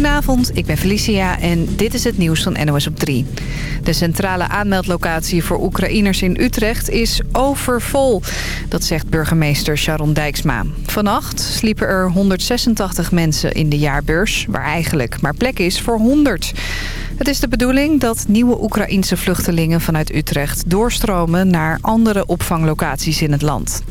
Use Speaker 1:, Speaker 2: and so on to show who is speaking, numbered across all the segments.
Speaker 1: Goedenavond, ik ben Felicia en dit is het nieuws van NOS op 3. De centrale aanmeldlocatie voor Oekraïners in Utrecht is overvol. Dat zegt burgemeester Sharon Dijksma. Vannacht sliepen er 186 mensen in de jaarbeurs... waar eigenlijk maar plek is voor 100. Het is de bedoeling dat nieuwe Oekraïense vluchtelingen vanuit Utrecht... doorstromen naar andere opvanglocaties in het land.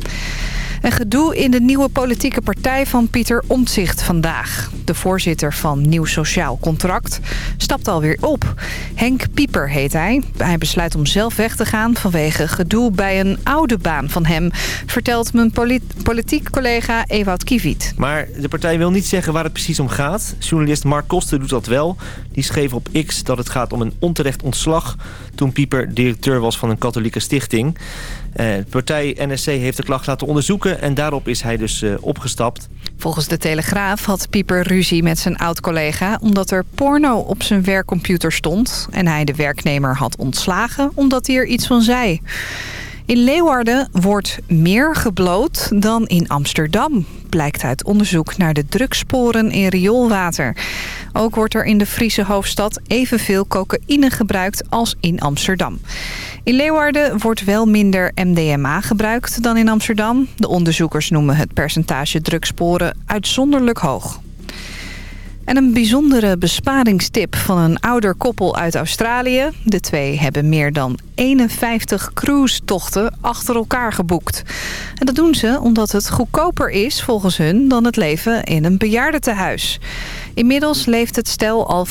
Speaker 1: Een gedoe in de nieuwe politieke partij van Pieter Omtzigt vandaag. De voorzitter van Nieuw Sociaal Contract stapt alweer op. Henk Pieper heet hij. Hij besluit om zelf weg te gaan vanwege gedoe bij een oude baan van hem... vertelt mijn politiek collega Ewout Kiviet.
Speaker 2: Maar de partij wil niet zeggen waar het precies om gaat. Journalist Mark Koster doet dat wel. Die schreef op X dat het gaat om een onterecht ontslag... toen Pieper directeur was van een katholieke stichting. Eh, de partij NSC heeft de klacht laten onderzoeken en daarop is hij dus uh, opgestapt.
Speaker 1: Volgens de Telegraaf had Pieper ruzie met zijn oud-collega... omdat er porno op zijn werkcomputer stond... en hij de werknemer had ontslagen omdat hij er iets van zei. In Leeuwarden wordt meer gebloot dan in Amsterdam, blijkt uit onderzoek naar de drugsporen in rioolwater. Ook wordt er in de Friese hoofdstad evenveel cocaïne gebruikt als in Amsterdam. In Leeuwarden wordt wel minder MDMA gebruikt dan in Amsterdam. De onderzoekers noemen het percentage drugsporen uitzonderlijk hoog. En een bijzondere besparingstip van een ouder koppel uit Australië. De twee hebben meer dan 51 cruise-tochten achter elkaar geboekt. En dat doen ze omdat het goedkoper is volgens hun dan het leven in een bejaardentehuis. Inmiddels leeft het stel al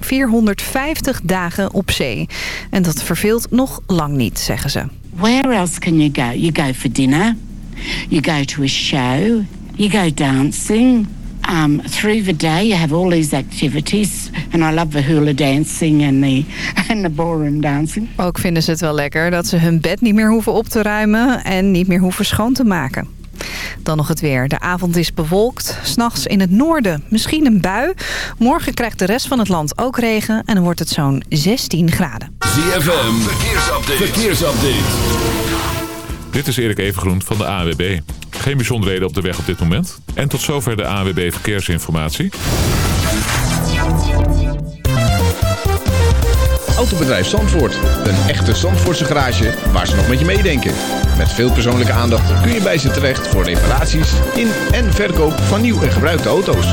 Speaker 1: 450 dagen op zee. En dat verveelt nog lang niet, zeggen ze.
Speaker 3: Where else can you go? You go for dinner. You go to a show. You go dancing. Um, through the day, you have all these activities. And I love the hula dancing and the, and the ballroom dancing.
Speaker 1: Ook vinden ze het wel lekker dat ze hun bed niet meer hoeven op te ruimen... en niet meer hoeven schoon te maken. Dan nog het weer. De avond is bewolkt. S'nachts in het noorden misschien een bui. Morgen krijgt de rest van het land ook regen. En dan wordt het zo'n 16 graden.
Speaker 4: ZFM, verkeersupdate. verkeersupdate.
Speaker 5: Dit is Erik Evengroen van de AWB. Geen bijzonderheden op de weg op dit moment. En tot zover de AWB Verkeersinformatie.
Speaker 6: Autobedrijf Zandvoort. Een echte Zandvoortse garage waar ze nog met je meedenken. Met veel persoonlijke aandacht kun je bij ze terecht voor reparaties in en verkoop van nieuw en gebruikte auto's.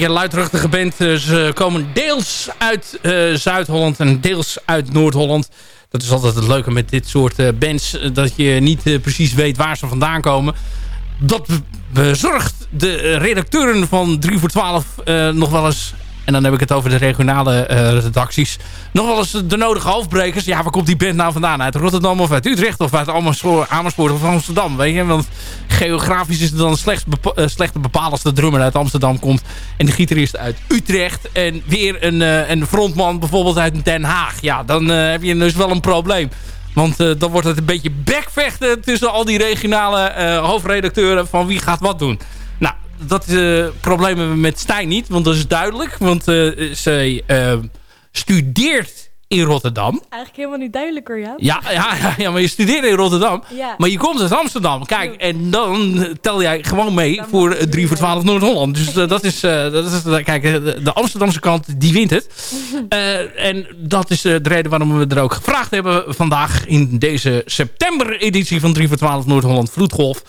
Speaker 7: Beetje een luidruchtige band. Ze komen deels uit Zuid-Holland en deels uit Noord-Holland. Dat is altijd het leuke met dit soort bands. Dat je niet precies weet waar ze vandaan komen. Dat bezorgt de redacteuren van 3 voor 12 nog wel eens en dan heb ik het over de regionale uh, redacties. Nog wel eens de nodige hoofdbrekers. Ja, waar komt die band nou vandaan? Uit Rotterdam of uit Utrecht of uit Amersfoort of Amsterdam? Weet je? Want geografisch is het dan slechts uh, slecht te bepalen de drummer uit Amsterdam komt. En de gitarist uit Utrecht. En weer een, uh, een frontman bijvoorbeeld uit Den Haag. Ja, dan heb je dus wel een probleem. Want dan wordt het een beetje bekvechten tussen al die regionale hoofdredacteuren van wie gaat wat doen dat uh, probleem hebben we met Stijn niet. Want dat is duidelijk. Want uh, zij uh, studeert in Rotterdam.
Speaker 8: Eigenlijk helemaal niet duidelijker, ja.
Speaker 7: Ja, ja, ja, maar je studeert in Rotterdam. Ja. Maar je komt uit Amsterdam. Kijk, en dan tel jij gewoon mee voor 3 voor 12 Noord-Holland. Dus dat is, dat is kijk, de, Amsterdamse kant, die wint het. en dat is de reden waarom we er ook gevraagd hebben vandaag in deze september-editie van 3 voor 12 Noord-Holland Vloedgolf.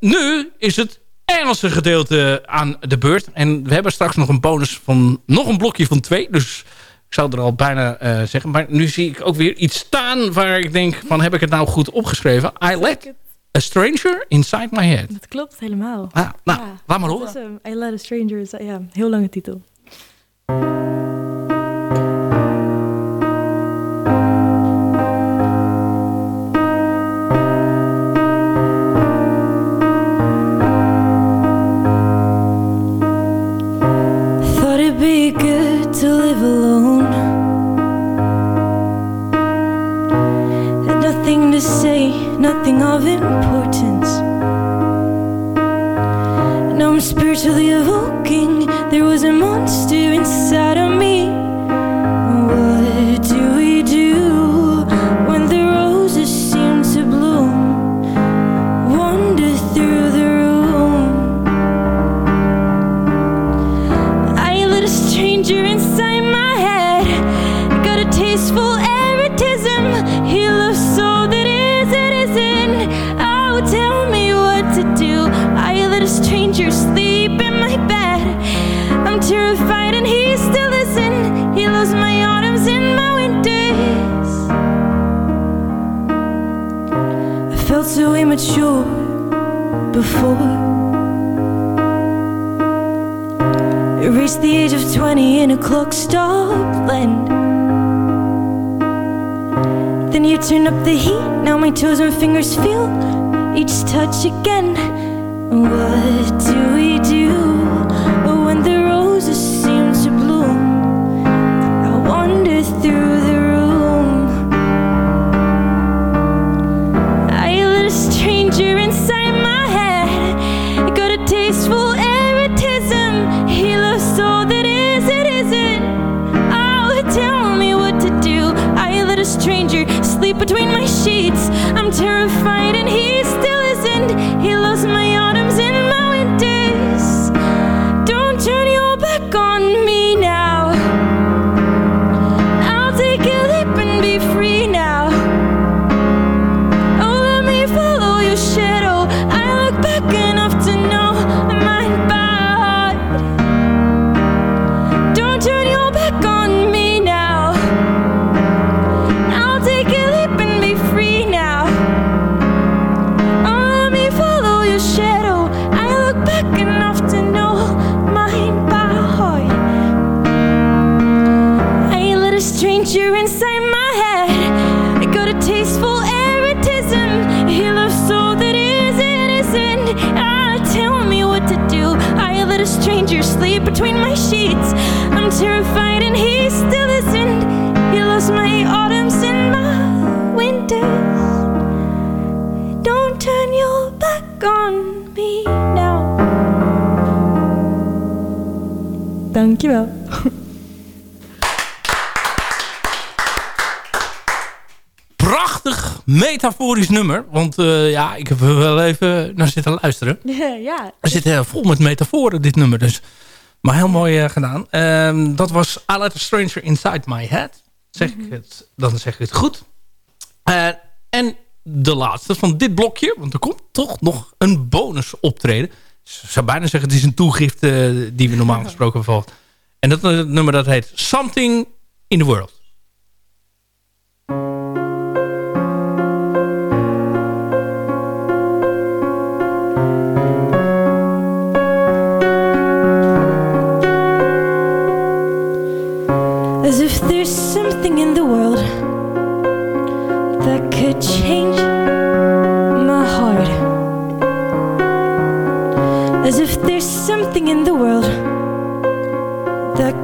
Speaker 7: nu is het Engelse gedeelte aan de beurt. En we hebben straks nog een bonus van nog een blokje van twee. Dus ik zou er al bijna uh, zeggen. Maar nu zie ik ook weer iets staan waar ik denk van heb ik het nou goed opgeschreven? I let a stranger inside my head.
Speaker 8: Dat klopt helemaal.
Speaker 7: Ah, nou, ja, laat maar horen.
Speaker 8: I let a stranger inside, ja, heel lange titel. Immature before. I reached the age of 20 in a clock stopped land. Then you turned up the heat, now my toes and fingers feel each touch again. What do we do when the roses seem to bloom? I wander through the I'm terrified and he Dankjewel.
Speaker 7: Prachtig metaforisch nummer. Want uh, ja, ik heb er wel even naar zitten luisteren.
Speaker 8: ja.
Speaker 7: Er zit uh, vol met metaforen, dit nummer. Dus. Maar heel mooi uh, gedaan. Um, dat was I Let a Stranger Inside My Head. Zeg ik het, dan zeg ik het goed. en de laatste van dit blokje. Want er komt toch nog een bonus optreden. Ik zou bijna zeggen, het is een toegift eh, die we normaal gesproken volgen. En dat eh, nummer dat heet Something in the World.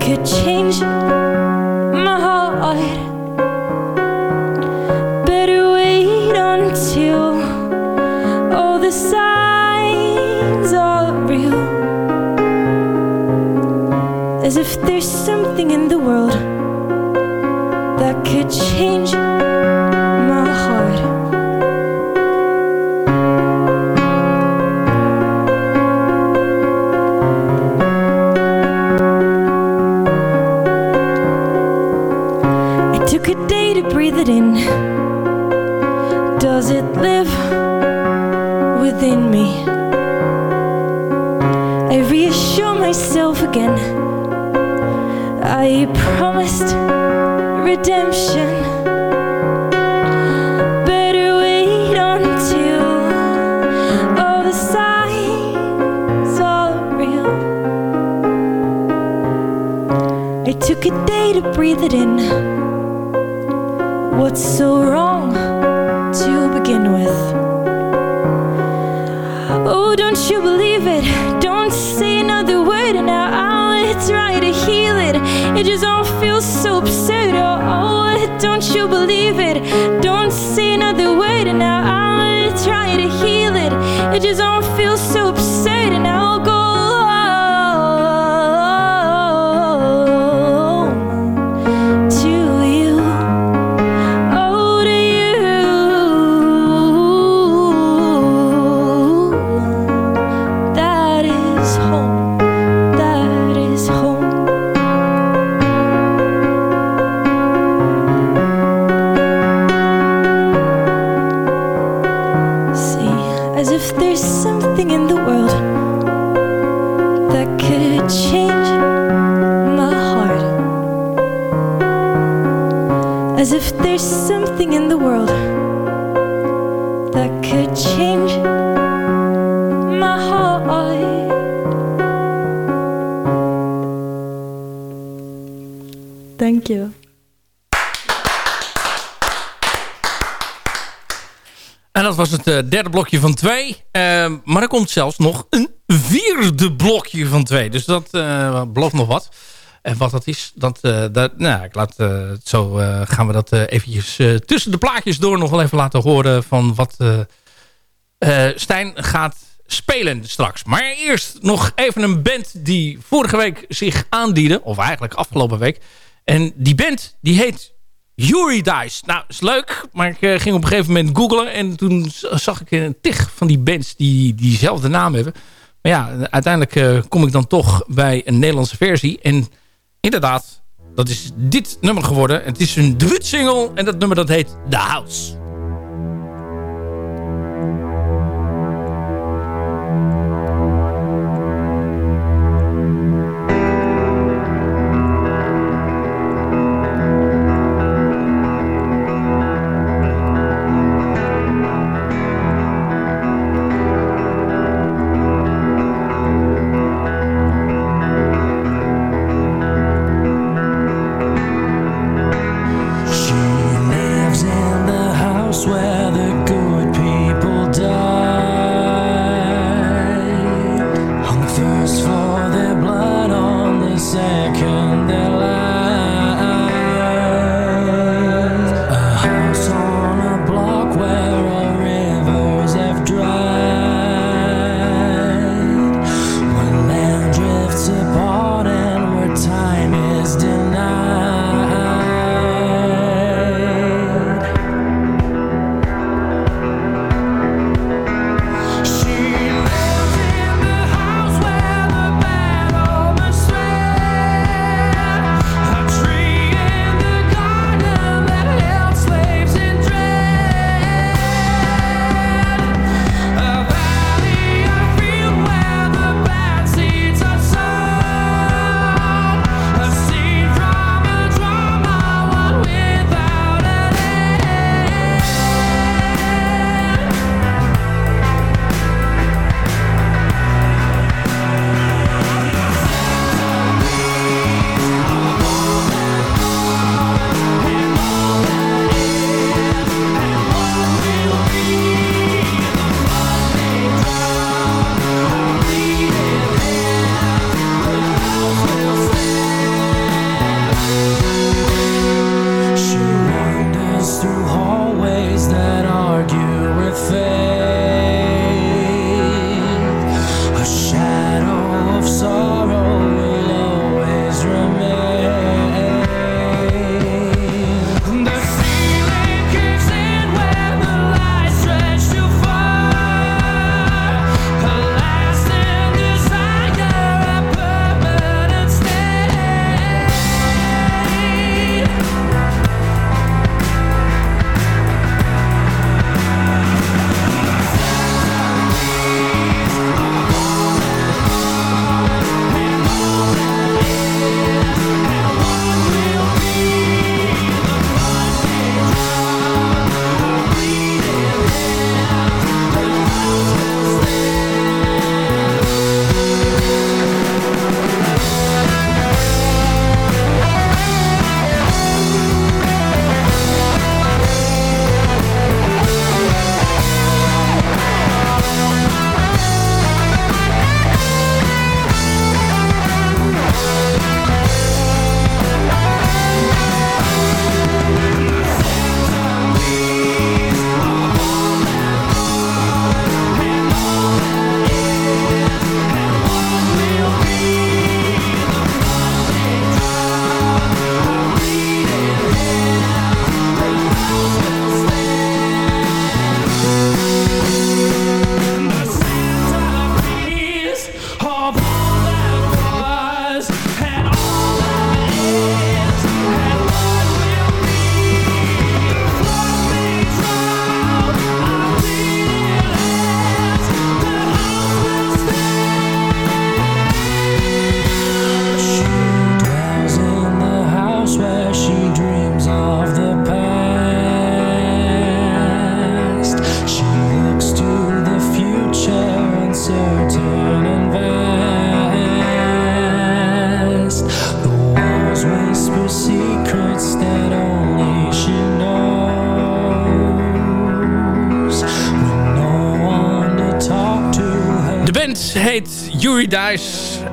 Speaker 8: Could change breathe it in. What's so wrong to begin with? Oh, don't you believe it? Don't say another word, and I'll try to heal it. It just all feels so absurd. Oh, don't you believe it? Don't say another word, and I'll try to heal it. It just all feels so
Speaker 7: van twee. Ehm, maar er komt zelfs nog een vierde blokje van twee. Dus dat eh, belooft nog wat. En wat dat is, dat, eh, dat nou, ik laat, eh, zo gaan we dat eventjes tussen de plaatjes door nog wel even laten horen van wat Stijn gaat spelen straks. Maar eerst nog even een band die vorige week zich aandiende. Of eigenlijk afgelopen week. En die band die heet Yuri Dice. Nou, is leuk, maar ik eh, ging op een gegeven moment googlen... en toen zag ik een tig van die bands die diezelfde naam hebben. Maar ja, uiteindelijk eh, kom ik dan toch bij een Nederlandse versie. En inderdaad, dat is dit nummer geworden. Het is een debuutsingle en dat nummer dat heet the house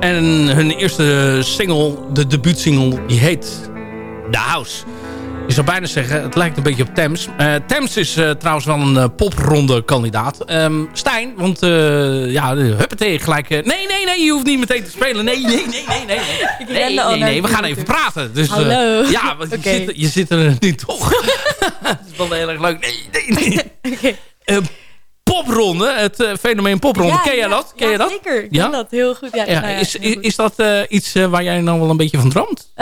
Speaker 7: En hun eerste single, de debuutsingle, die heet The House. Je zou bijna zeggen, het lijkt een beetje op Thames. Eh Thames is eh, trouwens wel een eh, popronde kandidaat. Ehm, Stijn, want ja, huppatee gelijk... nee, nee, nee, je hoeft niet meteen te spelen. Nee, nee, nee, nee, nee. Nee, we gaan even praten. Dus,
Speaker 9: Hallo.
Speaker 7: ja, want je, zit, je zit er nu toch. dat is wel heel erg leuk. Nee, nee, nee. Het eh, fenomeen popronde.
Speaker 9: Ja,
Speaker 7: Ken jij dat? Ken
Speaker 9: ja,
Speaker 7: je dat?
Speaker 9: zeker. Ik ken dat heel goed. Ja, nou
Speaker 7: is,
Speaker 9: heel
Speaker 7: is,
Speaker 9: goed.
Speaker 7: is dat eh, iets eh, waar jij nou wel een beetje van droomt?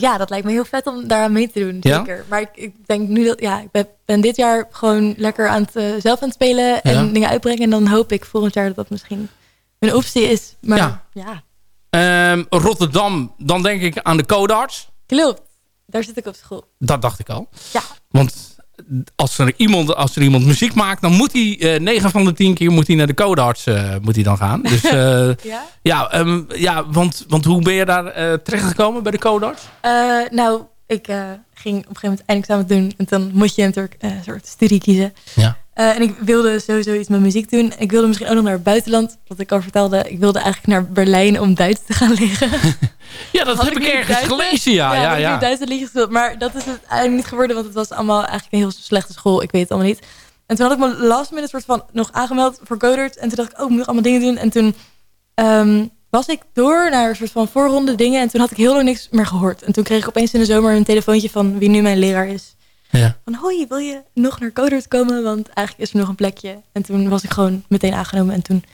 Speaker 9: Ja, dat lijkt me heel vet om daaraan mee te doen. Zeker. Maar ik, ik denk nu dat... Ja, ik ben, ben dit jaar gewoon lekker aan het, zelf aan het spelen. En dingen uitbrengen. En dan hoop ik volgend jaar dat dat misschien een optie is. Maar
Speaker 7: Ja.
Speaker 9: ja,
Speaker 7: Ehm, Rotterdam, dan denk ik aan de Codarts.
Speaker 9: klopt. Daar zit ik op school.
Speaker 7: Dat dacht ik al.
Speaker 9: Ja.
Speaker 7: Want als er iemand, als er iemand muziek maakt, dan moet hij eh 9 van de 10 keer moet hij naar de Codarts eh, moet hij dan gaan. Dus eh,
Speaker 9: Ja?
Speaker 7: ja, ehm, ja want, want hoe ben je daar eh terechtgekomen bij de Codarts?
Speaker 9: Eh, nou, ik eh, ging op een gegeven moment eindexamen doen. En dan moet je natuurlijk een soort studie kiezen.
Speaker 7: Ja.
Speaker 9: Eh, en ik wilde sowieso iets met muziek doen. Ik wilde misschien ook nog naar het buitenland. Wat ik al vertelde. Ik wilde eigenlijk naar Berlijn om Duits te gaan leren.
Speaker 7: Ja, dat
Speaker 9: Had
Speaker 7: heb ik ergens gelezen. Ja, ja,
Speaker 9: ik
Speaker 7: ja.
Speaker 9: nu Duitse liedjes gespeeld. Maar dat is het eigenlijk niet geworden. Want het was allemaal eigenlijk een heel slechte school. Ik weet het allemaal niet. En toen had ik me last minute soort van nog aangemeld voor Codert. En toen dacht ik, oh, ik moet nog allemaal dingen doen. En toen ehm, was ik door naar een soort van voorronde dingen. En toen had ik heel lang niks meer gehoord. En toen kreeg ik opeens in de zomer een telefoontje van wie nu mijn leraar is.
Speaker 7: Ja.
Speaker 9: Van, hoi, wil je nog naar Codert komen? Want eigenlijk is er nog een plekje. En toen was ik gewoon meteen aangenomen. En toen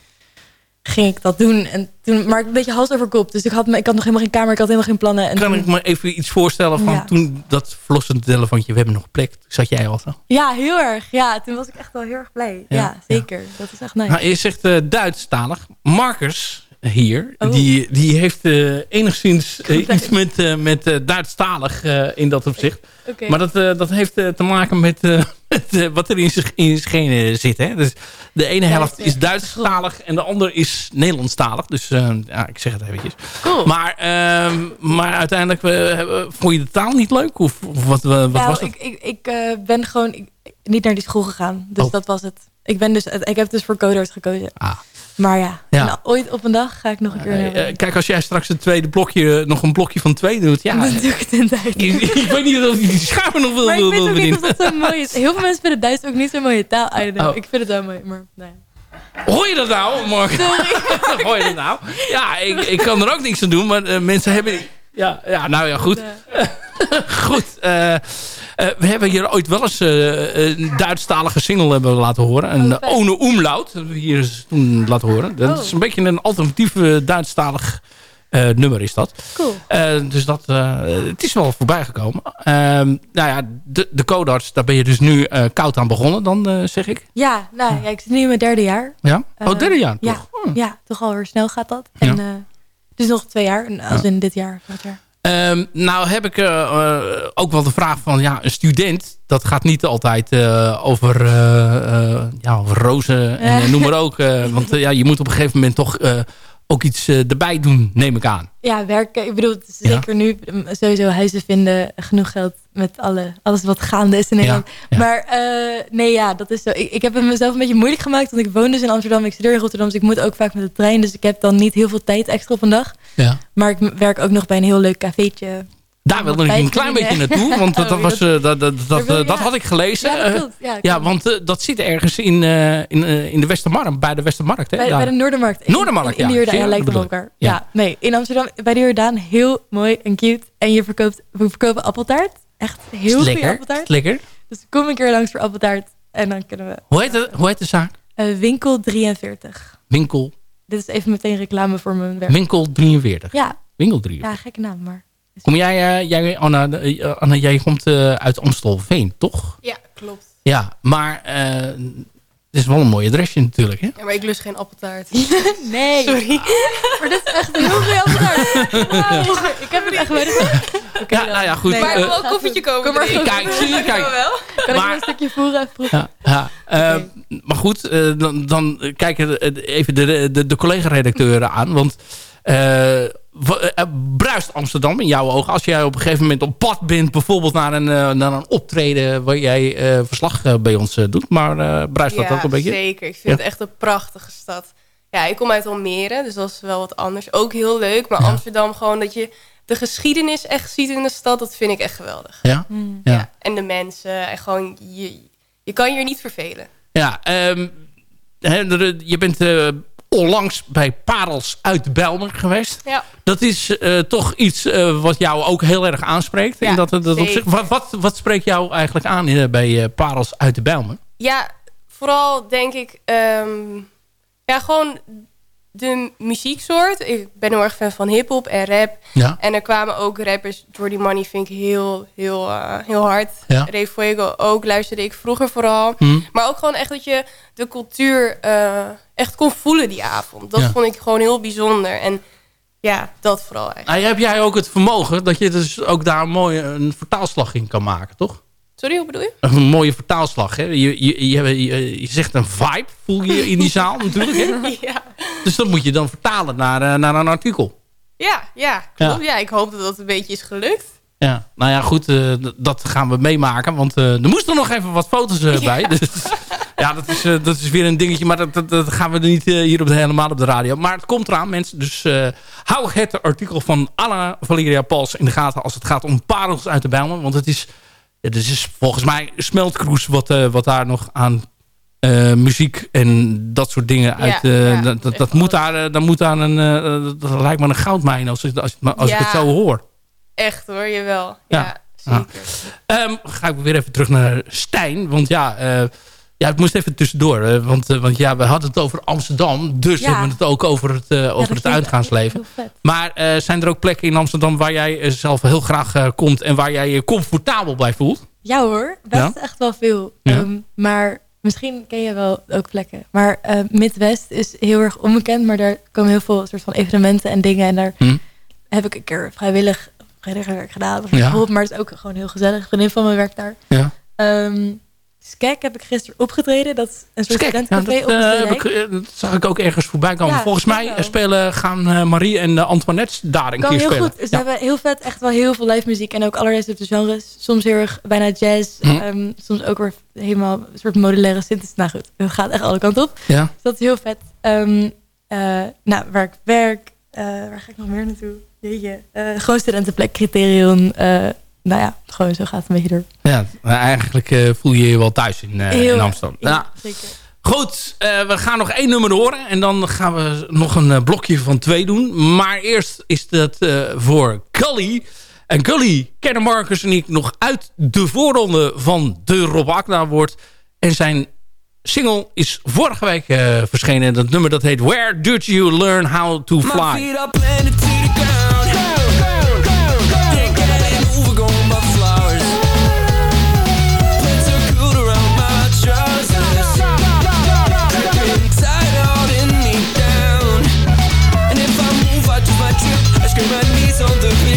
Speaker 9: ging ik dat doen. En toen, maar een beetje hals over kop. Dus ik had, ik had nog helemaal geen kamer. Ik had helemaal geen plannen. En
Speaker 7: Kan
Speaker 9: toen-
Speaker 7: ik me even iets voorstellen van
Speaker 9: Ja.
Speaker 7: toen dat verlossende telefoontje, we hebben nog een plek, zat jij al zo?
Speaker 9: Ja, heel erg. Ja, toen was ik echt wel heel erg blij.
Speaker 7: Ja,
Speaker 9: Ja, zeker. Dat is echt nice.
Speaker 7: Nou, je zegt eh Duitsstalig. Marcus hier,
Speaker 9: Oh.
Speaker 7: die, die heeft eh, enigszins eh, iets met, met Duitsstalig eh, in dat opzicht. Maar dat, eh, dat heeft eh, te maken met, eh, met wat er in zijn in genen zit. Hè? Dus de ene helft is Duitsstalig en de andere is Nederlandstalig. Dus ja, ik zeg het eventjes.
Speaker 9: Cool.
Speaker 7: Maar, ehm, maar uiteindelijk vond je de taal niet leuk? Of, of wat, wat
Speaker 9: nou,
Speaker 7: was dat?
Speaker 9: ik, ik, ik ben gewoon ik- niet naar die school gegaan. Dus
Speaker 7: Oh.
Speaker 9: dat was het. Ik, ben dus, ik heb dus voor Codert gekozen.
Speaker 7: Ah.
Speaker 9: Maar ja,
Speaker 7: Ja.
Speaker 9: nou, ooit op een dag ga ik nog een keer
Speaker 7: Eh, eh, kijk, als jij straks het tweede blokje, nog een blokje van twee doet. Ja,
Speaker 9: Dan doe ik het in Duits.
Speaker 7: ik, ik weet niet of die schamen nog wil,
Speaker 9: Maar ik weet ook niet of dat zo mooi is. Heel veel mensen vinden Duits ook niet zo'n mooie taal.
Speaker 7: Oh.
Speaker 9: Ik vind het wel mooi, maar nee.
Speaker 7: Hoor je dat nou, Mark? Hoor je dat nou? Ja, ik, ik kan er ook niks aan doen, maar eh, mensen hebben... Ja, ja, nou ja, goed. goed. Eh, eh, we hebben hier ooit wel eens eh, een Duitsstalige single hebben we laten horen. Een
Speaker 9: Oh.
Speaker 7: One Umlaut we hier eens toen laten horen. Dat
Speaker 9: Oh.
Speaker 7: is een beetje een alternatief eh, Duitsstalig eh, nummer is dat.
Speaker 9: Cool.
Speaker 7: Eh, dus dat, eh, het is wel voorbij gekomen. Ehm, nou ja, de, de codarts, daar ben je dus nu eh, koud aan begonnen dan, eh, zeg ik.
Speaker 9: Ja, nou ja, ik zit nu in mijn derde jaar.
Speaker 7: Ja? Oh,
Speaker 9: Eh,
Speaker 7: derde jaar
Speaker 9: Ja,
Speaker 7: toch? Hm.
Speaker 9: ja, toch alweer snel gaat dat. En
Speaker 7: Ja.
Speaker 9: eh, dus nog twee jaar. Als in dit jaar. Dat jaar.
Speaker 7: Ehm, nou heb ik eh, eh, ook wel de vraag van, ja, een student, dat gaat niet altijd eh, over, ja, over rozen en noem maar ook. want ja, je moet op een gegeven moment toch ook iets eh, erbij doen, neem ik aan.
Speaker 9: Ja, werken. Ik bedoel,
Speaker 7: Ja.
Speaker 9: zeker nu sowieso huizen vinden. Genoeg geld met alle, alles wat gaande is in Nederland.
Speaker 7: ja.
Speaker 9: Maar eh, nee, ja, dat is zo. Ik, ik heb het mezelf een beetje moeilijk gemaakt. Want ik woon dus in Amsterdam. Ik studeer in Rotterdam. Dus ik moet ook vaak met de trein. Dus ik heb dan niet heel veel tijd extra op een dag.
Speaker 7: Ja.
Speaker 9: Maar ik werk ook nog bij een heel leuk cafeetje.
Speaker 7: Daar wilde ik een klein beetje naartoe, want dat, dat, was,
Speaker 9: dat-
Speaker 7: eh, dat, dat, dat, eh, dat had ik gelezen.
Speaker 9: Ja,
Speaker 7: want eh, dat zit ergens in, in, in de Westermarkt, bij de Westermarkt. Hè?
Speaker 9: Bij, de Noordermarkt. In-
Speaker 7: Noordermarkt,
Speaker 9: in, in de Jordaan. Ja, lijkt op elkaar.
Speaker 7: Ja.
Speaker 9: Nee. In Amsterdam, bij de Jordaan, heel mooi en cute. En je verkoopt, we verkopen appeltaart. Echt heel
Speaker 7: lekker,
Speaker 9: appeltaart.
Speaker 7: lekker.
Speaker 9: Dus kom een keer langs voor appeltaart. En dan kunnen we...
Speaker 7: Hoe heet, de, hoe heet de zaak?
Speaker 9: Winkel 43.
Speaker 7: Winkel,
Speaker 9: Dit is even meteen reclame voor mijn werk.
Speaker 7: winkel 43.
Speaker 9: Ja,
Speaker 7: Winkel 43.
Speaker 9: ja, gekke naam, maar...
Speaker 7: Kom jij, eh, jij Anna, eh, Anna, jij komt eh, uit Amstelveen, toch?
Speaker 10: Ja, klopt.
Speaker 7: Ja, maar eh, het is wel een mooi adresje natuurlijk, hè?
Speaker 10: Ja, maar ik lust geen appeltaart.
Speaker 9: Nee. Sorry. maar dit is echt een heel goede appeltaart. Wow. Ik heb het echt weinig... Oké,
Speaker 7: Ja,
Speaker 9: dan.
Speaker 7: nou ja, goed.
Speaker 9: Nee,
Speaker 10: Maar er wel een koffietje komen.
Speaker 9: Kom maar.
Speaker 7: Kijk, zie je, kijk.
Speaker 10: wel.
Speaker 9: Kan ik
Speaker 7: maar-
Speaker 9: nog een stukje voeren? Vroeg?
Speaker 7: Ja, ja. eh, Maar goed, eh, dan, dan kijken even de, de, de collega-redacteuren aan. Want wa- bruist Amsterdam in jouw ogen... als jij op een gegeven moment op pad bent... bijvoorbeeld naar een, eh, naar een optreden... waar jij eh, verslag eh, bij ons eh, doet. Maar eh, bruist dat ook een beetje?
Speaker 10: zeker. Ik vind
Speaker 7: Ja.
Speaker 10: het echt een prachtige stad. Ja, ik kom uit Almere, dus dat is wel wat anders. Ook heel leuk, maar
Speaker 7: Ja.
Speaker 10: Amsterdam gewoon dat je de geschiedenis echt ziet in de stad, dat vind ik echt geweldig.
Speaker 7: Ja?
Speaker 9: Mm.
Speaker 7: Ja.
Speaker 10: En de mensen, en gewoon, je, je kan je er niet vervelen.
Speaker 7: Ja, ehm, hè, je bent eh, onlangs bij Parels uit de Bijlmer geweest.
Speaker 10: Ja.
Speaker 7: Dat is eh, toch iets eh, wat jou ook heel erg aanspreekt.
Speaker 10: Ja,
Speaker 7: in dat, dat
Speaker 10: zeker.
Speaker 7: opzicht. Wat, wat, wat spreekt jou eigenlijk aan eh, bij eh, Parels uit de Bijlmer?
Speaker 10: Ja, vooral denk ik, ehm, ja, gewoon de muzieksoort. Ik ben heel erg fan van hip-hop en rap.
Speaker 7: Ja.
Speaker 10: En er kwamen ook rappers. Jordy Money vind ik heel, heel, eh, heel hard.
Speaker 7: Ja.
Speaker 10: Ray Fuego ook luisterde ik vroeger vooral.
Speaker 7: Hm.
Speaker 10: Maar ook gewoon echt dat je de cultuur eh, echt kon voelen die avond. Dat
Speaker 7: Ja.
Speaker 10: vond ik gewoon heel bijzonder. En ja, dat vooral eigenlijk.
Speaker 7: Nou, heb jij ook het vermogen dat je dus ook daar een mooie een vertaalslag in kan maken, toch?
Speaker 10: Sorry, hoe bedoel je?
Speaker 7: Een mooie vertaalslag. Hè? Je, je, je, je, zegt een vibe, voel je in die zaal natuurlijk. Hè?
Speaker 10: ja.
Speaker 7: Dus dat moet je dan vertalen naar, eh, naar een artikel.
Speaker 10: Ja, ja, klopt. Ja. ik hoop dat dat een beetje is gelukt.
Speaker 7: Ja, nou ja, goed, eh, dat gaan we meemaken. Want eh, er moesten nog even wat foto's eh, bij. Dus, ja, dat is, dat is weer een dingetje. Maar dat, dat, dat gaan we niet hier op de, helemaal op de radio. Maar het komt eraan, mensen. Dus hou het artikel van Anna Valeria Pals in de gaten... als het gaat om parels uit de Bijlmer. Want het is, het is volgens mij smeltkroes wat, eh, wat daar nog aan... eh, muziek en dat soort dingen uit. eh,
Speaker 10: ja,
Speaker 7: dat, dat, dat moet daar, dat moet daar een. dat- lijkt me een goudmijn als, ik- als, als ik het zo hoor.
Speaker 10: Echt hoor, jawel.
Speaker 7: Ja.
Speaker 10: Ja,
Speaker 7: Ja.
Speaker 10: zeker.
Speaker 7: Ehm, ga ik weer even terug naar Stijn. Want ja, ja ik moest even tussendoor. want, eh, want ja, we hadden het over Amsterdam. Dus
Speaker 9: Ja.
Speaker 7: hebben we het ook over het, eh, over het uitgaansleven. Maar eh, zijn er ook plekken in Amsterdam waar jij zelf heel graag komt... en waar jij je comfortabel bij voelt?
Speaker 9: Ja hoor, best echt wel veel. Ehm, maar misschien ken je wel ook plekken. Maar Midwest is heel erg onbekend. Maar daar komen heel veel soort van evenementen en dingen. En daar
Speaker 7: Hm.
Speaker 9: heb ik een keer vrijwillig vrijwilligerswerk gedaan. Maar het is ook gewoon heel gezellig. Een vriendin van me werkt daar.
Speaker 7: Ja.
Speaker 9: Ehm, Skek heb ik gisteren opgetreden. Dat is een soort
Speaker 7: ja,
Speaker 9: studentencafé
Speaker 7: dat,
Speaker 9: op de
Speaker 7: eh, ik, eh, dat zag ik ook ergens voorbij komen.
Speaker 9: Ja,
Speaker 7: Volgens mij
Speaker 9: wel.
Speaker 7: eh, spelen, gaan Marie en uh, Antoinette daar een
Speaker 9: kan
Speaker 7: keer
Speaker 9: heel
Speaker 7: spelen.
Speaker 9: goed. Ze
Speaker 7: Ja.
Speaker 9: hebben heel vet, echt wel heel veel live muziek. En ook allerlei soorten genres. Soms heel erg bijna jazz.
Speaker 7: Hm.
Speaker 9: ehm, soms ook weer helemaal een soort modulaire synthesis. Nou goed, het gaat echt alle kanten op.
Speaker 7: Ja.
Speaker 9: Dus dat is heel vet. Ehm, eh, nou, waar ik werk. waar ga ik nog meer naartoe? Jeetje. Eh, gewoon studentenplek, criterion. Nou ja, gewoon zo gaat het een beetje door.
Speaker 7: Ja, maar eigenlijk eh, voel je je wel thuis in, eh,
Speaker 9: Heel
Speaker 7: in
Speaker 9: erg.
Speaker 7: Amsterdam.
Speaker 9: Ja,
Speaker 7: Ja.
Speaker 9: zeker.
Speaker 7: Goed, eh, we gaan nog één nummer horen. En dan gaan we nog een blokje van twee doen. Maar eerst is dat eh, voor Gully. En Gully kennen Marcus en ik nog uit de voorronde van de Rob Akda Award. En zijn single is vorige week eh, verschenen. En dat nummer dat heet Where Did You Learn How To Fly?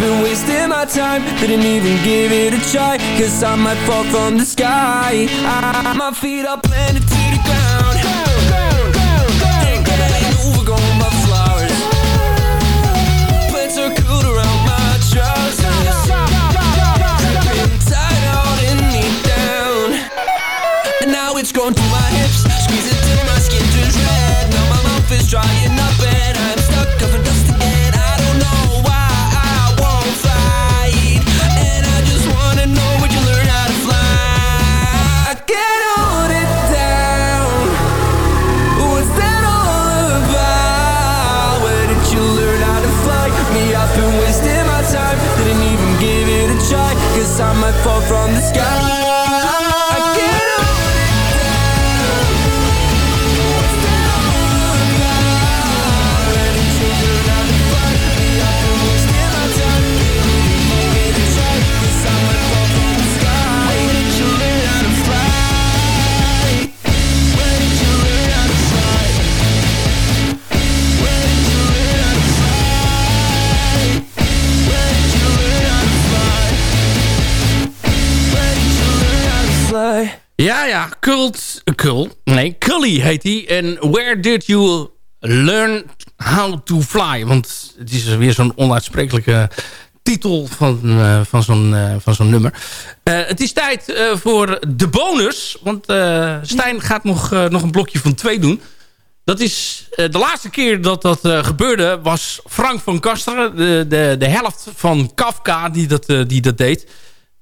Speaker 11: been wasting my time. Didn't even give it a try. 'Cause I might fall from the sky. I, my feet are planted to the ground. Think that I ain't overgrown flowers. Plants are cool around my trousers. Dripping tight out and me down. And now it's going through my hips. Squeeze it till my skin turns red. Now my mouth is drying up and
Speaker 7: Cult, Cul, nee, Cully heet hij. En Where Did You Learn How to Fly? Want het is weer zo'n onuitsprekelijke titel van, eh, van zo'n eh, van zo'n nummer. Eh, het is tijd voor de bonus. Want Stijn gaat nog, nog een blokje van twee doen. Dat is de laatste keer dat dat gebeurde was Frank van Kasteren. De, de, de helft van Kafka die dat, die dat deed.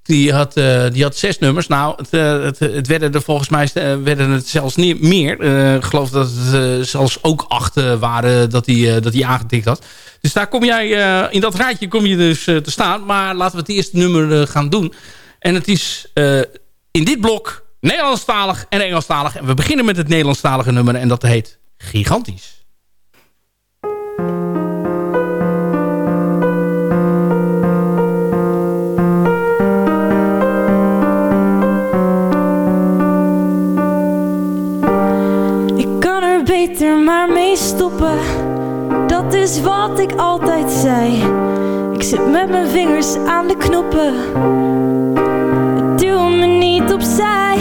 Speaker 7: Die had, eh, die had zes nummers. Nou, het, eh, het, het werden er volgens mij eh, werden het zelfs niet meer. Ik geloof dat het zelfs ook acht waren dat hij, dat hij aangetikt had. Dus daar kom jij, in dat rijtje kom je dus te staan. Maar laten we het eerste nummer gaan doen. En het is in dit blok Nederlandstalig en Engelstalig. En we beginnen met het Nederlandstalige nummer en dat heet Gigantisch.
Speaker 12: Er maar mee stoppen. Dat is wat ik altijd zei. Ik zit met mijn vingers aan de knoppen. Duw me niet opzij.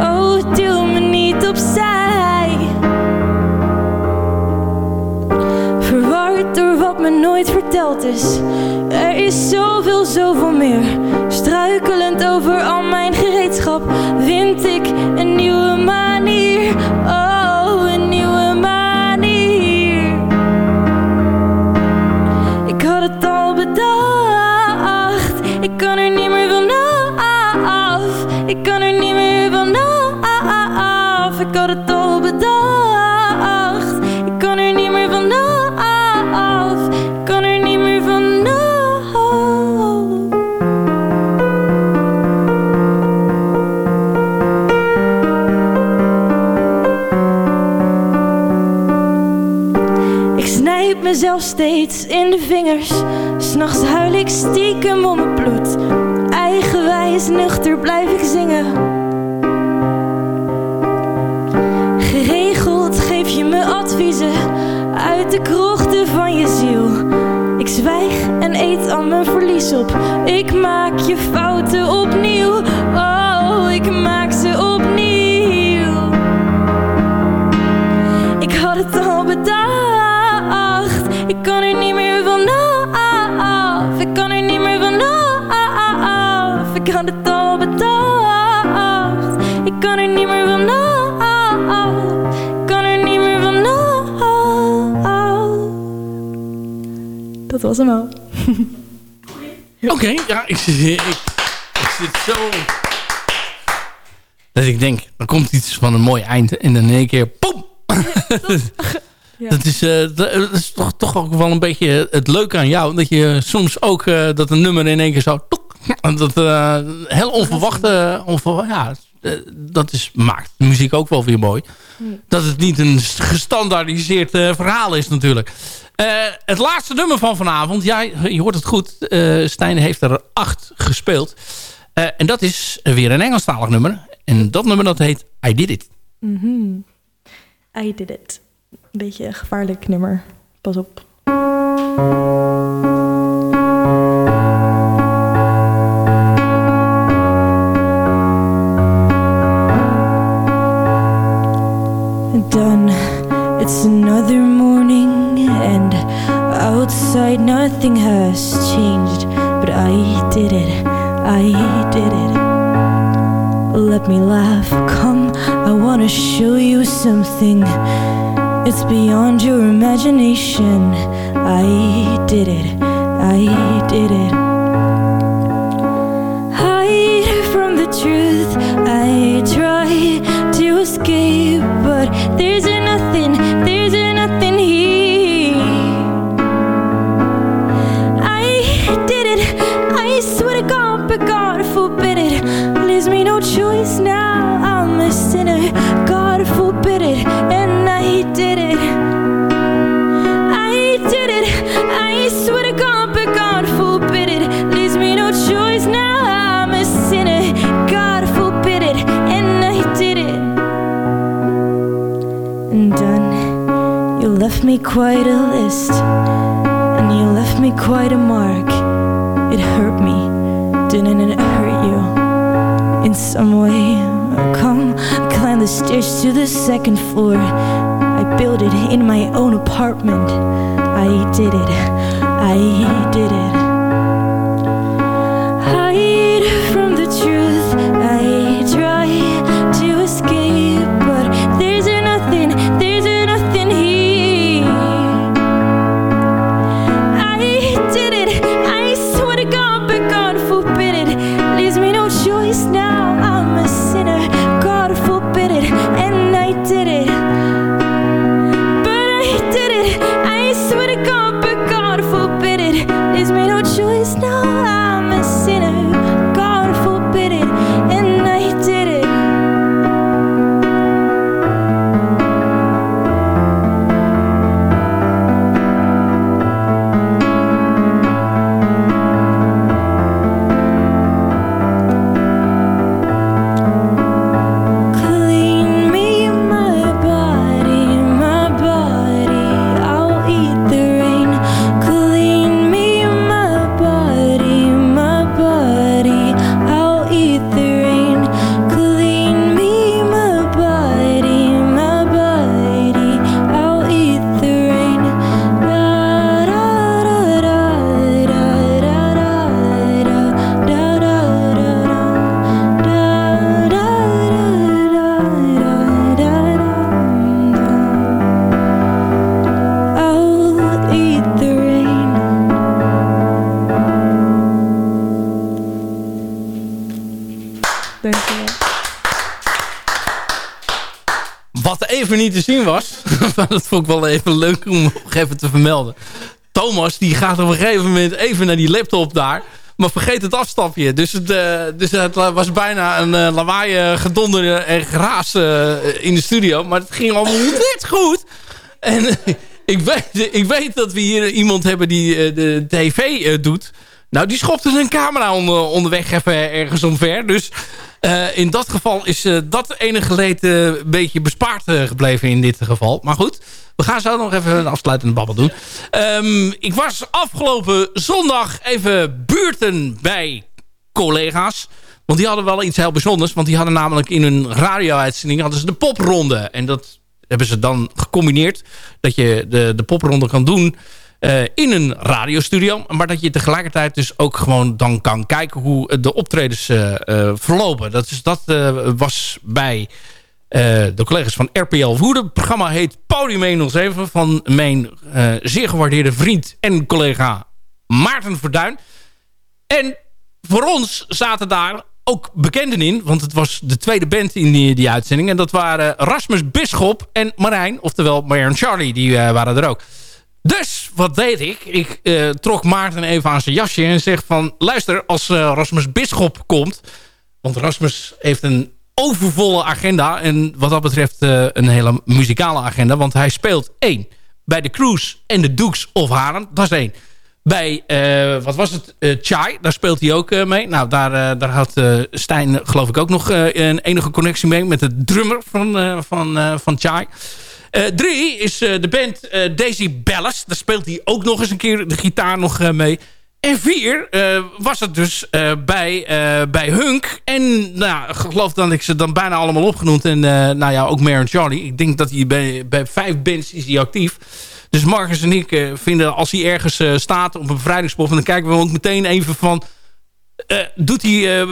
Speaker 12: Oh, duw me niet opzij. Verward door wat me nooit verteld is. Er is zoveel, zoveel meer. Struikelend over al mijn gereedschap. Vind ik een nieuwe manier. Mezelf steeds in de vingers. S'nachts huil ik stiekem om mijn bloed. Eigenwijs nuchter blijf ik zingen. Geregeld geef je me adviezen uit de krochten van je ziel. Ik zwijg en eet al mijn verlies op. Ik maak je fouten opnieuw. Oh, ik maak ze opnieuw. Ik had het Dat was hem al.
Speaker 7: Oké, ja, ik, zit- ik, ik zit zo... Dat ik denk, er komt iets van een mooi eind. En dan in één keer, poem! Dat is, eh, dat dat is toch, toch ook wel een beetje het leuke aan jou. Dat je soms ook eh, dat een nummer in één keer zo... toek, en dat eh, heel onverwachte... onver- ja, eh, dat is, maakt de muziek ook wel weer mooi. Dat het niet een gestandaardiseerd eh, verhaal is natuurlijk. Eh, het laatste nummer van vanavond. Ja, je hoort het goed. eh Stijn heeft er acht gespeeld. Eh, en dat is weer een Engelstalig nummer. En dat nummer dat heet I Did It.
Speaker 9: Mhm. I did it. Een beetje een gevaarlijk nummer. Pas op. Done. It's another and outside nothing has changed. But I did it. I did it. Let me laugh. Come, I wanna show you something. It's beyond your imagination. I did it. I did it. Hide from the truth. I try to escape, me quite a list. And you left me quite a mark. It hurt me, didn't it hurt you? In some way,
Speaker 12: Come climb the stairs to the second floor. I built it in my own apartment. I did it. I did it.
Speaker 7: Dat vond ik wel even leuk om nog even te vermelden. Thomas die gaat op een gegeven moment even naar die laptop daar. Maar vergeet het afstapje. Dus het, eh, dus het was bijna een eh, lawaai, eh, gedonder en geraas eh, in de studio. Maar het ging allemaal net goed. En ik, weet, ik weet dat we hier iemand hebben die eh, de tv eh, doet. Nou, die schopte zijn camera onder, onderweg even ergens omver. Dus eh, in dat geval is eh, dat enige leed eh, een beetje bespaard gebleven in dit geval. Maar goed, we gaan zo nog even een afsluitende babbel doen. Ehm, ik was afgelopen zondag even buurten bij collega's. Want die hadden wel iets heel bijzonders. Want die hadden namelijk in hun radio-uitzending hadden ze de popronde. En dat hebben ze dan gecombineerd. Dat je de, de popronde kan doen eh, in een radiostudio. Maar dat je tegelijkertijd dus ook gewoon dan kan kijken hoe de optredens eh, eh, verlopen. Dat, is, dat was bij de collega's van RPL Woede. Het programma heet Podium 107 van mijn zeer gewaardeerde vriend en collega Maarten Verduin. En voor ons zaten daar ook bekenden in. Want het was de tweede band in die, die uitzending. En dat waren Rasmus Bisschop en Marijn. Oftewel Marijn Charlie. Die waren er ook. Dus wat deed ik? Ik eh, trok Maarten even aan zijn jasje en zeg van... luister, als eh, Rasmus Bisschop komt... want Rasmus heeft een overvolle agenda... en wat dat betreft eh, een hele muzikale agenda... want hij speelt één bij de Cruise en de Dukes of Haarlem. Dat is één. Bij, wat was het, Chai, daar speelt hij ook mee. Nou, daar, daar had Stijn geloof ik ook nog een enige connectie mee... met de drummer van, van, van Chai. Eh, drie is eh, de band eh, Daisy Bellis. Daar speelt hij ook nog eens een keer de gitaar nog mee. En vier was het dus bij, bij Hunk. En nou, geloof dat ik ze dan bijna allemaal opgenoemd. En nou ja, ook Maren Charlie. Ik denk dat hij bij, bij vijf bands is hij actief. Dus Marcus en ik vinden als hij ergens staat op een bevrijdingspop... dan kijken we ook meteen even van... eh, doet hij eh,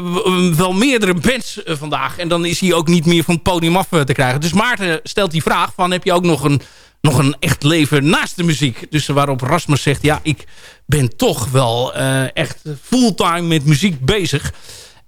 Speaker 7: wel meerdere bands eh, vandaag? En dan is hij ook niet meer van het podium af te krijgen. Dus Maarten stelt die vraag van... heb je ook nog een, nog een echt leven naast de muziek? Dus waarop Rasmus zegt... ja, ik ben toch wel echt fulltime met muziek bezig.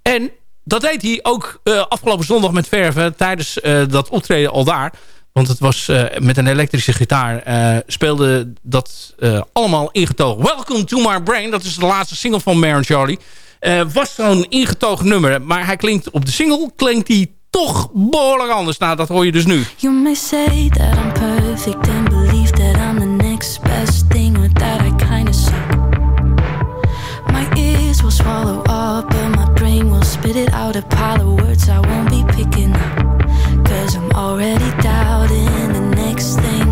Speaker 7: En dat deed hij ook afgelopen zondag met verven... tijdens dat optreden al daar... Want het was met een elektrische gitaar speelde dat allemaal ingetogen. Welcome to my brain, dat is de laatste single van Maren Charlie. Eh, was zo'n ingetogen nummer, maar hij klinkt op de single klinkt hij toch behoorlijk anders. Nou, dat hoor je dus nu.
Speaker 12: You may say that I'm perfect and believe that I'm the next best thing, or that I kinda suck. My ears will swallow up, but my brain will spit it out a pile of words I won't be picking up. Cause I'm already doubting the next thing.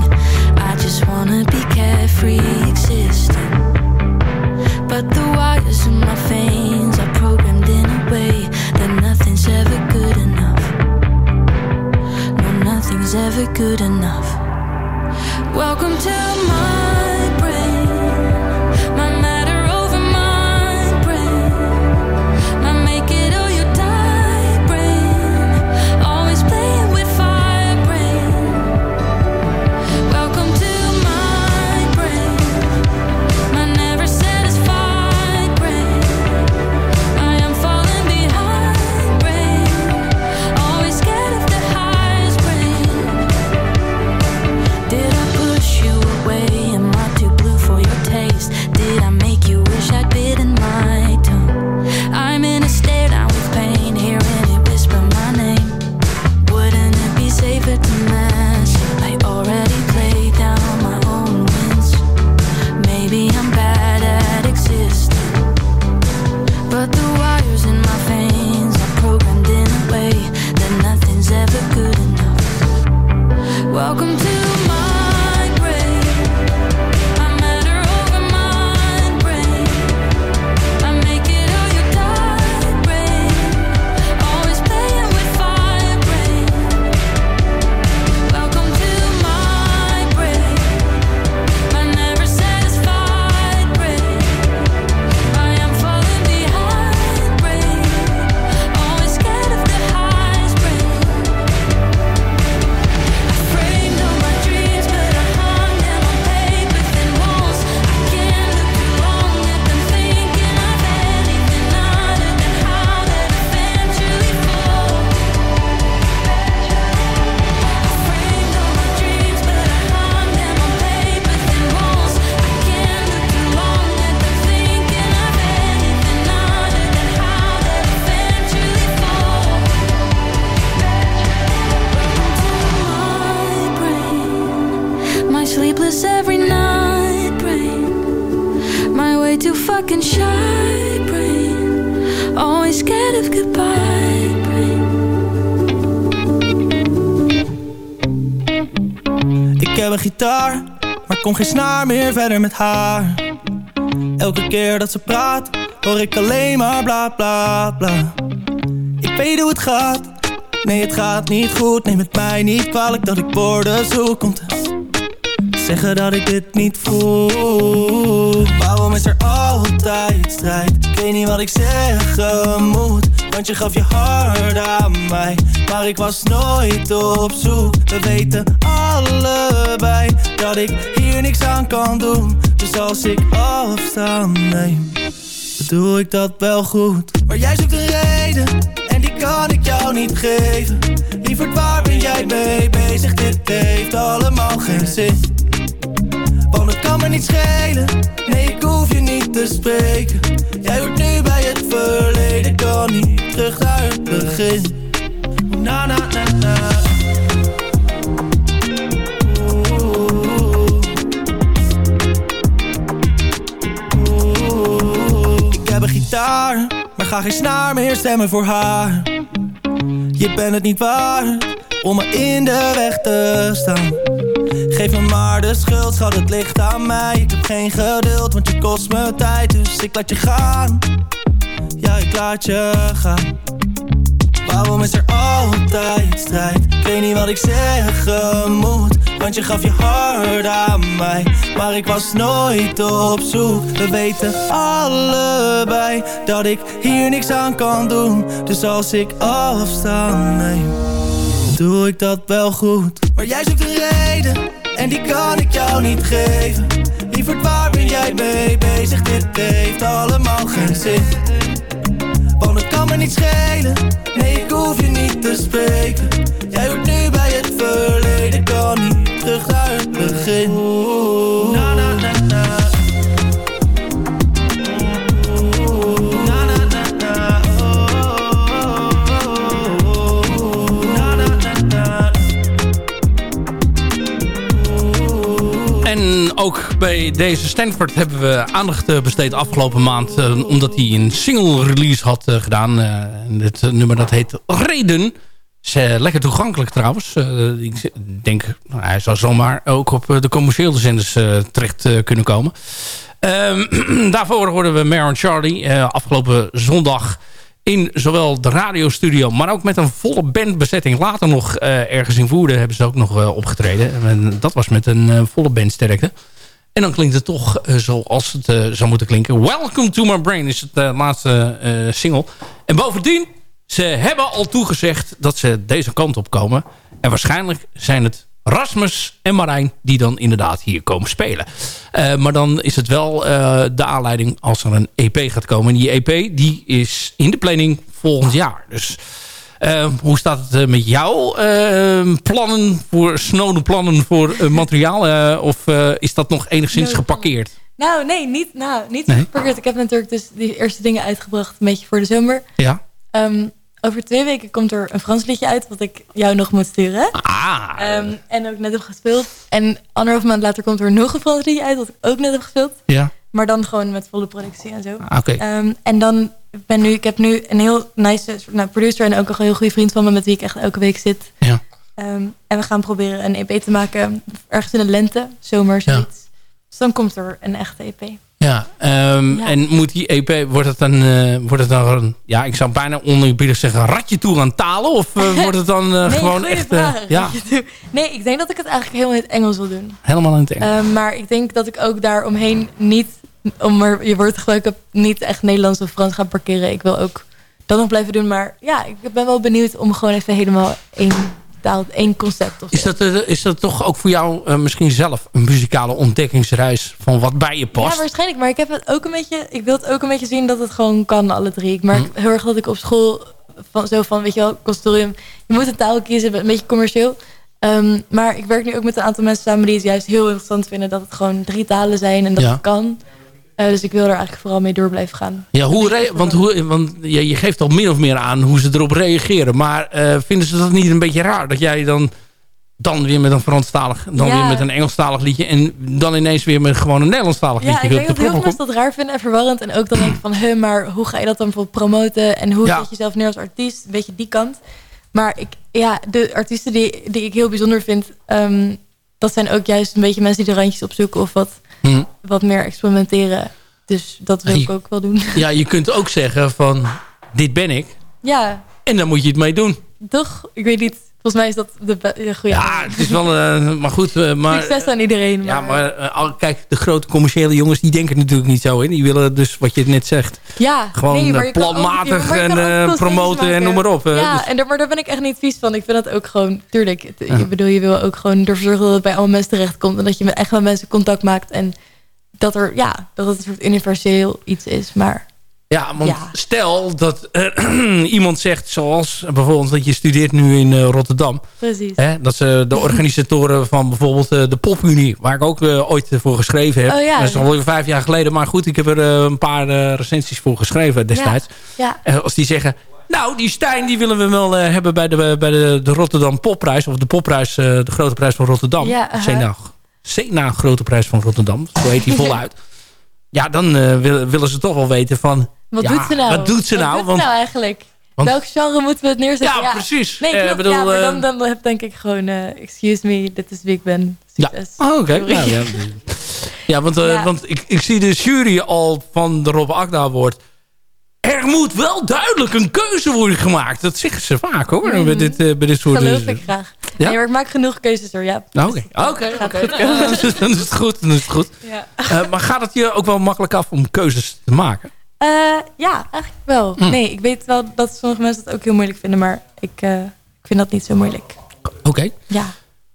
Speaker 12: I just wanna be carefree existing. cut the wires in my veins are programmed in a way that nothing's ever good enough.
Speaker 8: No, nothing's ever good
Speaker 13: enough. Welcome to my brain. Kon geen snaar meer verder met haar. Elke keer dat ze praat, hoor ik alleen maar bla bla bla. Ik weet hoe het gaat, nee het gaat niet goed. Neem het mij niet kwalijk dat ik woorden zoek om te zeggen dat ik dit niet voel. Waarom is er altijd strijd? Weet niet wat ik zeggen moet. Want je gaf je hart aan mij, maar ik was nooit op zoek. We weten allebei dat ik hier niks aan kan doen. Dus als ik afstand neem, dan doe ik dat wel goed. Maar jij zoekt een reden, en die kan ik jou niet geven. Lieverd, waar ben jij mee bezig? Dit heeft allemaal geen zin. Me niet schelen. Nee, ik hoef je niet te spreken. Jij hoort nu bij het verleden. Kan niet terug naar het begin. Na na na na. Ik heb een gitaar Maar ga geen snaar meer stemmen voor haar. Je bent het niet waard Om me in de weg te staan Geef me maar de schuld, schat, het ligt aan mij. Ik heb geen geduld, want je kost me tijd Dus ik laat je gaan. Ja, ik laat je gaan. Waarom is er altijd strijd? Ik weet niet wat ik zeggen moet Want je gaf je hart aan mij. Maar ik was nooit op zoek. We weten allebei Dat ik hier niks aan kan doen. Dus als ik afstand neem doe ik dat wel goed. Maar jij zoekt een reden, en die kan ik jou niet geven. Lieverd, waar ben jij mee bezig? Dit heeft allemaal geen zin. Want het kan me niet schelen, nee, ik hoef je niet te spreken. Jij hoort nu bij het verleden, kan niet terug naar het begin.
Speaker 7: Ook bij deze Stanford hebben we aandacht eh, besteed afgelopen maand. eh, omdat hij een single release had eh, gedaan. Eh, nummer dat heet Reden. Is lekker toegankelijk trouwens. Ik denk, nou, hij zou zomaar ook op de commerciële zenders terecht kunnen komen. Ehm, daarvoor hoorden we Maren Charlie afgelopen zondag in zowel de radiostudio, maar ook met een volle bandbezetting. Later nog ergens in Woerden hebben ze ook nog opgetreden. En dat was met een eh, volle bandsterkte. En dan klinkt het toch eh, zoals het eh, zou moeten klinken. Welcome to my brain is het eh, laatste single. En bovendien, ze hebben al toegezegd dat ze deze kant op komen. En waarschijnlijk zijn het Rasmus en Marijn die dan inderdaad hier komen spelen. Maar dan is het wel de aanleiding als er een EP gaat komen. En die EP die is in de planning volgend jaar. Dus hoe staat het eh, met jouw eh, plannen voor snode plannen voor eh, materiaal? Eh, of is dat nog enigszins geparkeerd?
Speaker 9: Nou, nee, niet, nou, niet
Speaker 7: Nee?
Speaker 9: geparkeerd. Ik heb natuurlijk dus die eerste dingen uitgebracht, een beetje voor de zomer.
Speaker 7: Ja.
Speaker 9: Ehm, over twee weken komt er een Frans liedje uit, wat ik jou nog moet sturen.
Speaker 7: Ah.
Speaker 9: Ehm, en ook net heb gespeeld. En anderhalf maand later komt er nog een Frans liedje uit, wat ik ook net heb gespeeld.
Speaker 7: Ja.
Speaker 9: Maar dan gewoon met volle productie en zo.
Speaker 7: Ah, oké.
Speaker 9: Ehm, en dan ben nu, ik heb nu een heel nice soort, nou, producer en ook een heel goede vriend van me met wie ik echt elke week zit.
Speaker 7: Ja.
Speaker 9: Ehm, en we gaan proberen een EP te maken ergens in de lente, zomer, zoiets. Dus dan komt er een echte EP.
Speaker 7: Ja, ehm,
Speaker 9: Ja.
Speaker 7: en moet die EP, wordt het dan, eh, wordt het dan een, ja, ik zou bijna oneerbiedig zeggen, ratje toe aan talen? Of eh, wordt het dan eh,
Speaker 9: nee,
Speaker 7: gewoon echt, eh,
Speaker 9: vraag.
Speaker 7: ja,
Speaker 9: Nee, ik denk dat ik het eigenlijk helemaal in het Engels wil doen.
Speaker 7: helemaal in het Engels?
Speaker 9: Ehm, maar ik denk dat ik ook daar omheen niet, om er je woord te gebruiken, niet echt Nederlands of Frans gaan parkeren. Ik wil ook dat nog blijven doen. Maar ja, ik ben wel benieuwd om gewoon even helemaal één taal, één concept. Of
Speaker 7: Is dat, eh, is dat toch ook voor jou eh, misschien zelf een muzikale ontdekkingsreis van wat bij je past?
Speaker 9: Ja, waarschijnlijk. Maar ik heb het ook een beetje. Ik wil het ook een beetje zien dat het gewoon kan, alle drie. Ik merk
Speaker 7: Mhm.
Speaker 9: heel erg dat ik op school van zo van, weet je wel, consortium. Je moet een taal kiezen, een beetje commercieel. Ehm, maar ik werk nu ook met een aantal mensen samen die het juist heel interessant vinden dat het gewoon drie talen zijn en dat
Speaker 7: Ja.
Speaker 9: het kan. Eh, dus ik wil er eigenlijk vooral mee door blijven gaan.
Speaker 7: Ja, hoe want, hoe, want je, je geeft al min of meer aan hoe ze erop reageren. Maar eh, vinden ze dat niet een beetje raar? Dat jij dan Dan weer met een Franstalig, dan
Speaker 9: Ja.
Speaker 7: weer met een Engelstalig liedje. En dan ineens weer met gewoon een Nederlandstalig
Speaker 9: Ja,
Speaker 7: liedje.
Speaker 9: ik
Speaker 7: weer
Speaker 9: denk dat heel veel mensen dat raar vinden en verwarrend. En ook dan denk ik van, huh, maar hoe ga je dat dan bijvoorbeeld promoten? En hoe
Speaker 7: Ja.
Speaker 9: zet je jezelf neer als artiest? Een beetje die kant. Maar ik, ja, de artiesten die, die ik heel bijzonder vind... ehm, dat zijn ook juist een beetje mensen die de randjes opzoeken... of wat,
Speaker 7: Hm.
Speaker 9: wat meer experimenteren. Dus dat wil ik ook wel doen.
Speaker 7: Ja, je kunt ook zeggen van, dit ben ik.
Speaker 9: Ja,
Speaker 7: En dan moet je het mee doen.
Speaker 9: toch? Ik weet niet. Volgens mij is dat de, goede
Speaker 7: Ja, het is wel... eh, maar goed, eh, maar...
Speaker 9: Succes aan iedereen.
Speaker 7: Ja,
Speaker 9: maar-
Speaker 7: maar eh, kijk, de grote commerciële jongens, die denken natuurlijk niet zo. Hè? Die willen dus, wat je net zegt,
Speaker 9: Ja,
Speaker 7: gewoon
Speaker 9: nee, maar ook-
Speaker 7: planmatig
Speaker 9: maar
Speaker 7: en
Speaker 9: ook concept
Speaker 7: promoten en noem maar op.
Speaker 9: ja,
Speaker 7: Dus-
Speaker 9: en daar, maar daar ben ik echt niet vies van. Ik vind dat ook gewoon, tuurlijk. het-
Speaker 7: Ja.
Speaker 9: Ik bedoel, je wil ook gewoon ervoor zorgen dat het bij alle mensen terechtkomt. En dat je met echt met mensen contact maakt. En dat er, ja, dat het een soort universeel iets is. Maar
Speaker 7: Ja, want
Speaker 9: Ja.
Speaker 7: stel dat eh, iemand zegt, zoals bijvoorbeeld dat je studeert nu in eh, Rotterdam.
Speaker 9: precies.
Speaker 7: Hè, dat ze de organisatoren van bijvoorbeeld eh, de Popunie, waar ik ook ooit voor geschreven heb.
Speaker 9: Oh ja,
Speaker 7: dat is alweer vijf jaar geleden. Maar goed, ik heb er een paar recensies voor geschreven destijds.
Speaker 9: Ja,
Speaker 7: als die zeggen, nou die Stijn die willen we wel hebben bij de, bij de, de Rotterdam Popprijs. Of de Popprijs, de grote prijs van Rotterdam.
Speaker 9: Ja.
Speaker 7: Sena, Sena Grote Prijs van Rotterdam. Zo heet die voluit. Ja, dan eh, wil- willen ze toch wel weten van...
Speaker 9: wat
Speaker 7: ja,
Speaker 9: doet ze nou?
Speaker 7: Wat doet ze nou?
Speaker 9: Wat
Speaker 7: Want,
Speaker 9: nou eigenlijk?
Speaker 7: want-
Speaker 9: Welk genre moeten we het neerzetten?
Speaker 7: Ja, precies.
Speaker 9: Nee,
Speaker 7: Eh, bedoel,
Speaker 9: ja, maar
Speaker 7: eh,
Speaker 9: dan, dan heb denk ik gewoon... eh, excuse me, dit is wie ik ben.
Speaker 7: Ja.
Speaker 9: Succes.
Speaker 7: Oh, oké. Nou, ja, ja, want,
Speaker 9: Ja.
Speaker 7: want ik, ik zie de jury al van de Rob Akda wordt. Er moet wel duidelijk een keuze worden gemaakt. Dat zeggen ze vaak hoor. Bij, dit, eh, bij dit soort...
Speaker 9: Geloof ik graag.
Speaker 7: Ja?
Speaker 9: Nee, maar ik maak genoeg keuzes hoor, ja.
Speaker 7: Nou, Oké,
Speaker 9: komen.
Speaker 7: Dan is het- goed. Dan is het goed.
Speaker 9: Ja.
Speaker 7: Eh, maar gaat het je ook wel makkelijk af om keuzes te maken?
Speaker 9: Eh, ja, eigenlijk wel.
Speaker 7: Hm.
Speaker 9: Nee, ik weet wel dat sommige mensen het ook heel moeilijk vinden, maar ik, ik vind dat niet zo moeilijk.
Speaker 7: Oké.
Speaker 9: Ja,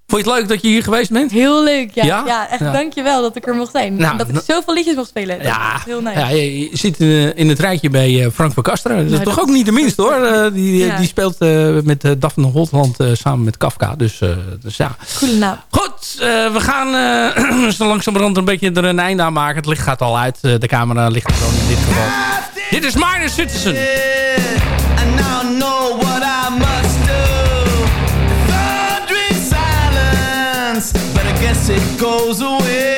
Speaker 7: Vond je het leuk dat je hier geweest bent?
Speaker 9: heel leuk. Ja,
Speaker 7: Ja?
Speaker 9: ja? echt
Speaker 7: Ja.
Speaker 9: dankjewel dat ik er mocht zijn.
Speaker 7: Nou,
Speaker 9: dat ik
Speaker 7: nou-
Speaker 9: zoveel liedjes mocht spelen. Dat
Speaker 7: Ja,
Speaker 9: is heel nice.
Speaker 7: ja je, je zit eh, in het rijtje bij eh, Frank van Kasteren. Dat is
Speaker 9: Nou,
Speaker 7: toch
Speaker 9: dat
Speaker 7: ook niet de minst hoor. Eh, die,
Speaker 9: Ja.
Speaker 7: die speelt eh, met eh, Daphne Holtland eh, samen met Kafka. Dus, eh, dus ja.
Speaker 9: Coole naam.
Speaker 7: Goed, eh, we gaan eh zo langzamerhand een beetje er een einde aan maken. Het licht gaat al uit. Eh, de camera ligt er gewoon in dit geval. Dit is Minor Citizen.
Speaker 14: Now know what I it goes away.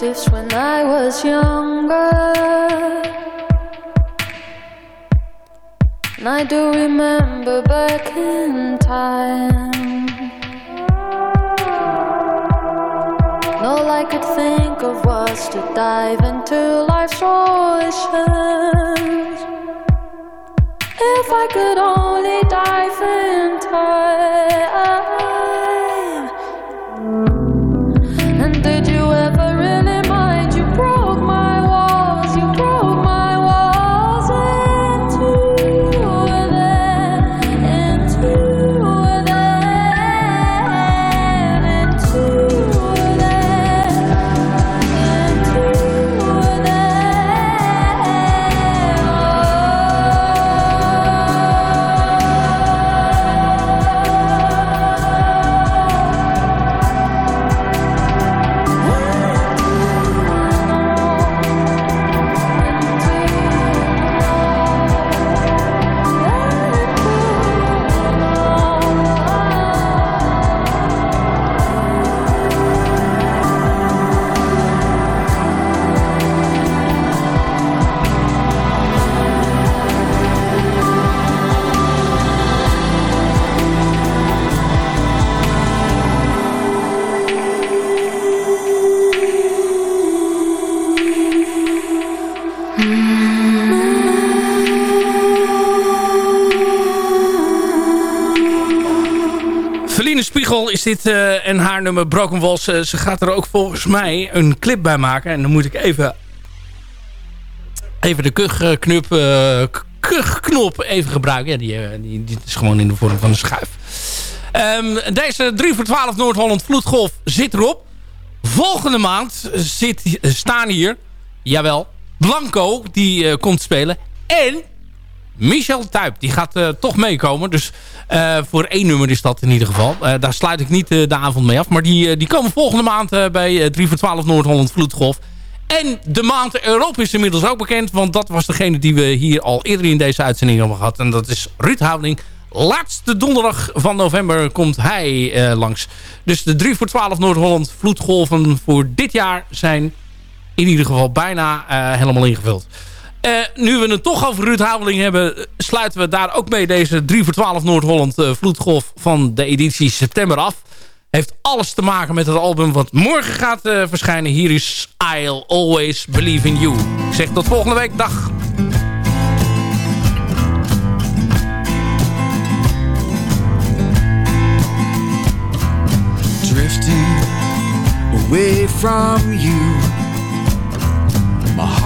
Speaker 7: This. Is dit eh, en haar nummer Broken Walls. eh, ze gaat er ook volgens mij een clip bij maken. En dan moet ik even, even de kuchknop, eh, kuchknop even gebruiken. Ja, die, die, is gewoon in de vorm van een schuif. Ehm, deze 3 voor 12 Noord-Holland Vloedgolf zit erop. Volgende maand zit, staan hier, jawel, Blanco die komt spelen. En Michel Tuyp, die gaat eh, toch meekomen. Dus eh, voor één nummer is dat in ieder geval. Eh, daar sluit ik niet de avond mee af. Maar die, die komen volgende maand bij eh, 3 voor 12 Noord-Holland Vloedgolf. En de maand Europa is inmiddels ook bekend. Want dat was degene die we hier al eerder in deze uitzending hebben gehad. En dat is Ruud Houding. Laatste donderdag van november komt hij langs. Dus de 3 voor 12 Noord-Holland Vloedgolven voor dit jaar zijn in ieder geval bijna helemaal ingevuld. Eh, nu we het toch over Ruud Haveling hebben... sluiten we daar ook mee deze 3 voor 12 Noord-Holland eh, vloedgolf van de editie september af. Heeft alles te maken met het album wat morgen gaat eh, verschijnen. Hier is I'll Always Believe in You. Ik zeg tot volgende week. Dag.
Speaker 15: drifting away from you.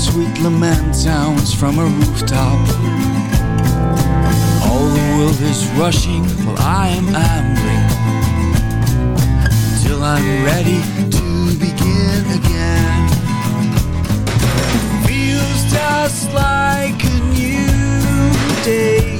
Speaker 15: sweet lament sounds from a rooftop. All the world is rushing while I am ambling. Till I'm ready to begin again. Feels just like a new day